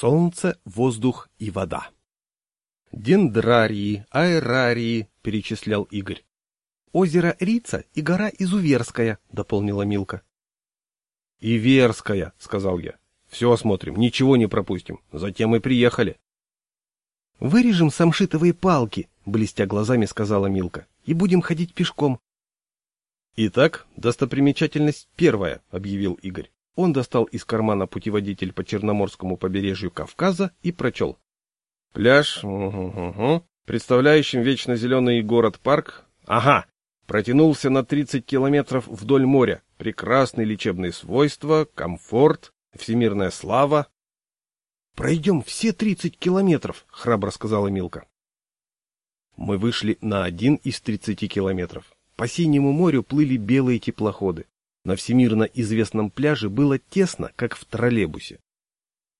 Солнце, воздух и вода. Дендрарии, аэрарии, перечислял Игорь. Озеро Рица и гора Изуверская, дополнила Милка. Иверская, сказал я. Все осмотрим, ничего не пропустим. Затем и приехали. Вырежем самшитовые палки, блестя глазами сказала Милка, и будем ходить пешком. Итак, достопримечательность первая, объявил Игорь. Он достал из кармана путеводитель по Черноморскому побережью Кавказа и прочел. Пляж, угу, угу, представляющим вечно зеленый город-парк, ага, протянулся на 30 километров вдоль моря. Прекрасные лечебные свойства, комфорт, всемирная слава. «Пройдем все 30 километров», — храбро сказала Милка. Мы вышли на один из 30 километров. По синему морю плыли белые теплоходы. На всемирно известном пляже было тесно, как в троллейбусе.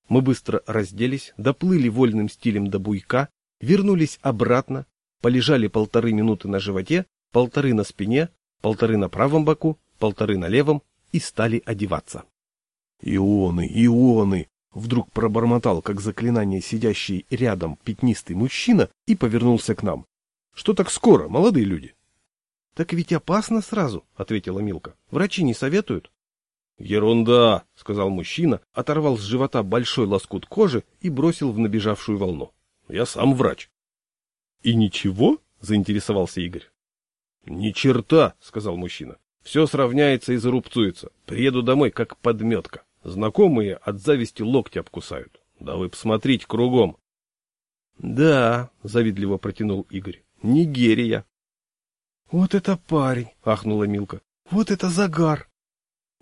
Мы быстро разделись, доплыли вольным стилем до буйка, вернулись обратно, полежали полторы минуты на животе, полторы на спине, полторы на правом боку, полторы на левом и стали одеваться. «Ионы, ионы!» — вдруг пробормотал, как заклинание сидящий рядом пятнистый мужчина и повернулся к нам. «Что так скоро, молодые люди?» — Так ведь опасно сразу, — ответила Милка. — Врачи не советуют? — Ерунда, — сказал мужчина, оторвал с живота большой лоскут кожи и бросил в набежавшую волну. — Я сам врач. — И ничего? — заинтересовался Игорь. — Ни черта, — сказал мужчина. — Все сравняется и зарубцуется. Приеду домой, как подметка. Знакомые от зависти локти обкусают. Да вы посмотрите кругом. — Да, — завидливо протянул Игорь. — Нигерия. «Вот это парень!» — ахнула Милка. «Вот это загар!»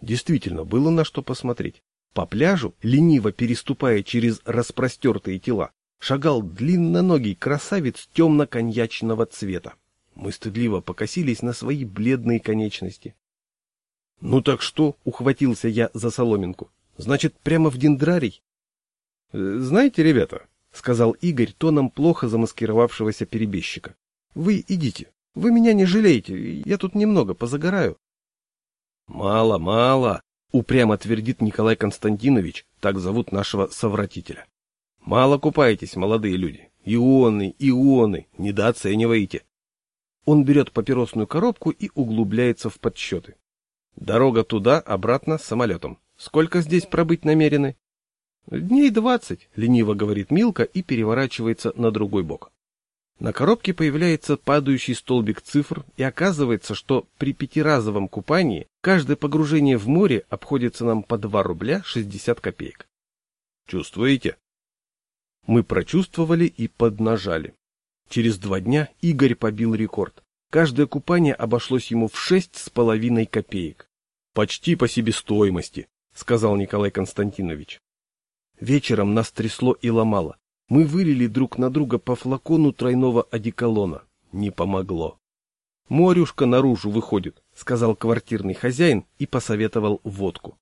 Действительно, было на что посмотреть. По пляжу, лениво переступая через распростертые тела, шагал длинноногий красавец темно-коньячного цвета. Мы стыдливо покосились на свои бледные конечности. — Ну так что? — ухватился я за соломинку. — Значит, прямо в дендрарий? «Э, — Знаете, ребята, — сказал Игорь тоном плохо замаскировавшегося перебежчика, — вы идите. Вы меня не жалеете, я тут немного позагораю. Мало, мало, упрямо твердит Николай Константинович, так зовут нашего совратителя. Мало купаетесь, молодые люди. Ионы, ионы, недооцениваете. Он берет папиросную коробку и углубляется в подсчеты. Дорога туда, обратно, самолетом. Сколько здесь пробыть намерены? Дней двадцать, лениво говорит Милка и переворачивается на другой бок. На коробке появляется падающий столбик цифр, и оказывается, что при пятиразовом купании каждое погружение в море обходится нам по 2 рубля 60 копеек. Чувствуете? Мы прочувствовали и поднажали. Через два дня Игорь побил рекорд. Каждое купание обошлось ему в шесть с половиной копеек. Почти по себестоимости, сказал Николай Константинович. Вечером нас трясло и ломало. Мы вылили друг на друга по флакону тройного одеколона. Не помогло. «Морюшка наружу выходит», — сказал квартирный хозяин и посоветовал водку.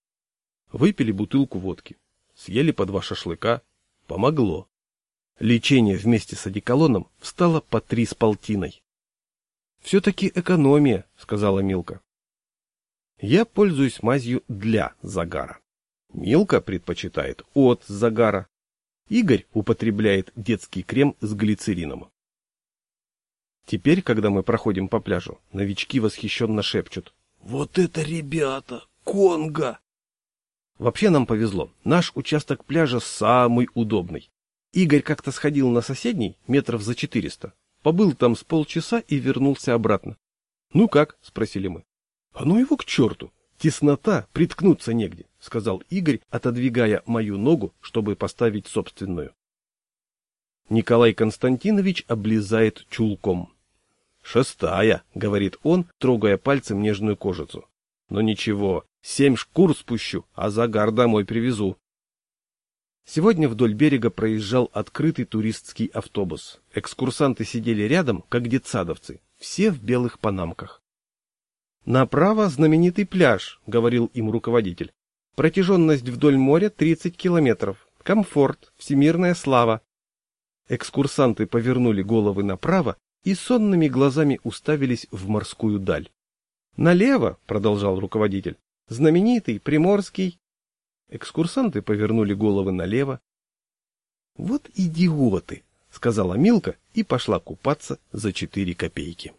Выпили бутылку водки. Съели по два шашлыка. Помогло. Лечение вместе с одеколоном встало по три с полтиной. «Все-таки экономия», — сказала Милка. Я пользуюсь мазью для загара. Милка предпочитает от загара. Игорь употребляет детский крем с глицерином. Теперь, когда мы проходим по пляжу, новички восхищенно шепчут. «Вот это ребята! Конго!» Вообще нам повезло. Наш участок пляжа самый удобный. Игорь как-то сходил на соседний, метров за четыреста. Побыл там с полчаса и вернулся обратно. «Ну как?» — спросили мы. «А ну его к черту! Теснота, приткнуться негде сказал Игорь, отодвигая мою ногу, чтобы поставить собственную. Николай Константинович облизает чулком. «Шестая», — говорит он, трогая пальцем нежную кожицу. «Но ничего, семь шкур спущу, а загар домой привезу». Сегодня вдоль берега проезжал открытый туристский автобус. Экскурсанты сидели рядом, как детсадовцы, все в белых панамках. «Направо знаменитый пляж», — говорил им руководитель. Протяженность вдоль моря 30 километров. Комфорт, всемирная слава. Экскурсанты повернули головы направо и сонными глазами уставились в морскую даль. «Налево», — продолжал руководитель, — «знаменитый Приморский». Экскурсанты повернули головы налево. Вот идиоты, сказала Милка и пошла купаться за четыре копейки.